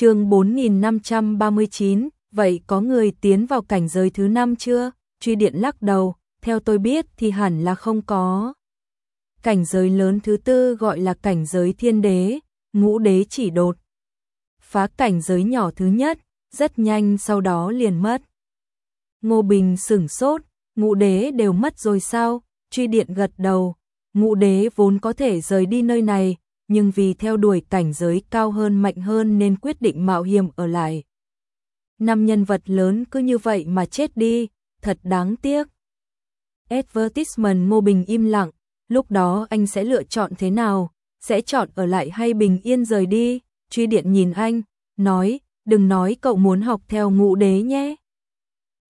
chương 4539, vậy có người tiến vào cảnh giới thứ 5 chưa? Truy điện lắc đầu, theo tôi biết thì hẳn là không có. Cảnh giới lớn thứ tư gọi là cảnh giới thiên đế, ngũ đế chỉ đột. Phá cảnh giới nhỏ thứ nhất, rất nhanh sau đó liền mất. Ngô Bình sửng sốt, ngũ đế đều mất rồi sao? Truy điện gật đầu, ngũ đế vốn có thể rời đi nơi này, nhưng vì theo đuổi cảnh giới cao hơn mạnh hơn nên quyết định mạo hiểm ở lại. Năm nhân vật lớn cứ như vậy mà chết đi, thật đáng tiếc. Advertisement mô Bình im lặng, lúc đó anh sẽ lựa chọn thế nào, sẽ chọn ở lại hay bình yên rời đi, truy điện nhìn anh, nói, đừng nói cậu muốn học theo ngũ đế nhé.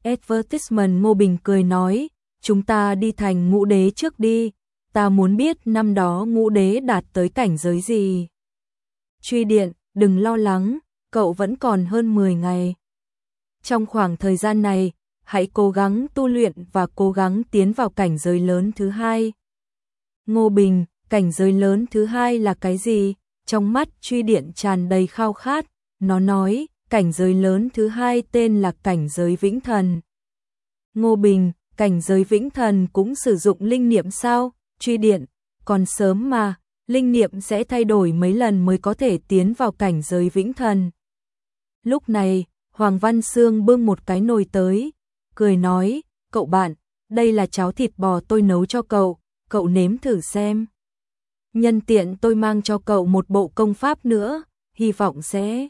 Advertisement mô Bình cười nói, chúng ta đi thành ngũ đế trước đi, ta muốn biết năm đó ngũ đế đạt tới cảnh giới gì. Truy điện, đừng lo lắng, cậu vẫn còn hơn 10 ngày. Trong khoảng thời gian này, hãy cố gắng tu luyện và cố gắng tiến vào cảnh giới lớn thứ hai. Ngô Bình, cảnh giới lớn thứ hai là cái gì? Trong mắt truy điện tràn đầy khao khát, nó nói, cảnh giới lớn thứ hai tên là cảnh giới vĩnh thần. Ngô Bình, cảnh giới vĩnh thần cũng sử dụng linh niệm sao? Truy điện, còn sớm mà, linh niệm sẽ thay đổi mấy lần mới có thể tiến vào cảnh giới vĩnh thần. Lúc này, Hoàng Văn Sương bưng một cái nồi tới, cười nói, cậu bạn, đây là cháo thịt bò tôi nấu cho cậu, cậu nếm thử xem. Nhân tiện tôi mang cho cậu một bộ công pháp nữa, hy vọng sẽ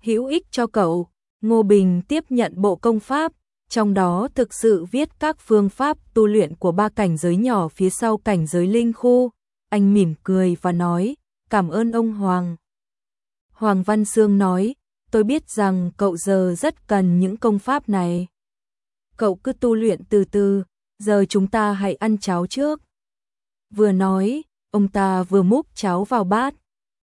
hữu ích cho cậu. Ngô Bình tiếp nhận bộ công pháp, trong đó thực sự viết các phương pháp tu luyện của ba cảnh giới nhỏ phía sau cảnh giới linh khu. Anh mỉm cười và nói, cảm ơn ông Hoàng. Hoàng Văn Sương nói, tôi biết rằng cậu giờ rất cần những công pháp này. Cậu cứ tu luyện từ từ, giờ chúng ta hãy ăn cháo trước. Vừa nói, ông ta vừa múc cháo vào bát.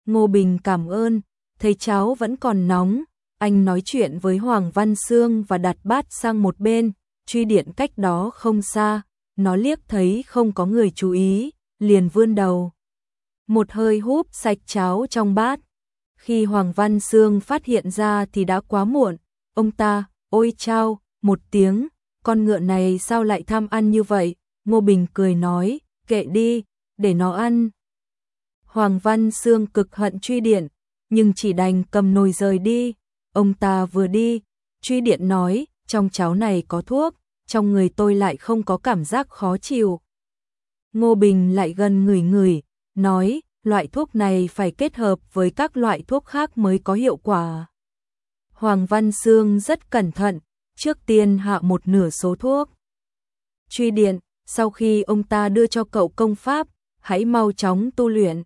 Ngô Bình cảm ơn, thấy cháo vẫn còn nóng, anh nói chuyện với Hoàng Văn Sương và đặt bát sang một bên, truy điện cách đó không xa, nó liếc thấy không có người chú ý, liền vươn đầu. Một hơi húp sạch cháo trong bát. Khi Hoàng Văn Sương phát hiện ra thì đã quá muộn, ông ta, ôi chao, một tiếng, con ngựa này sao lại tham ăn như vậy, Ngô Bình cười nói, kệ đi, để nó ăn. Hoàng Văn Sương cực hận truy điện, nhưng chỉ đành cầm nồi rời đi, ông ta vừa đi, truy điện nói, trong cháo này có thuốc, trong người tôi lại không có cảm giác khó chịu. Ngô Bình lại gần người người, nói, loại thuốc này phải kết hợp với các loại thuốc khác mới có hiệu quả. Hoàng Văn Sương rất cẩn thận, trước tiên hạ một nửa số thuốc. Truy điện, sau khi ông ta đưa cho cậu công pháp, hãy mau chóng tu luyện.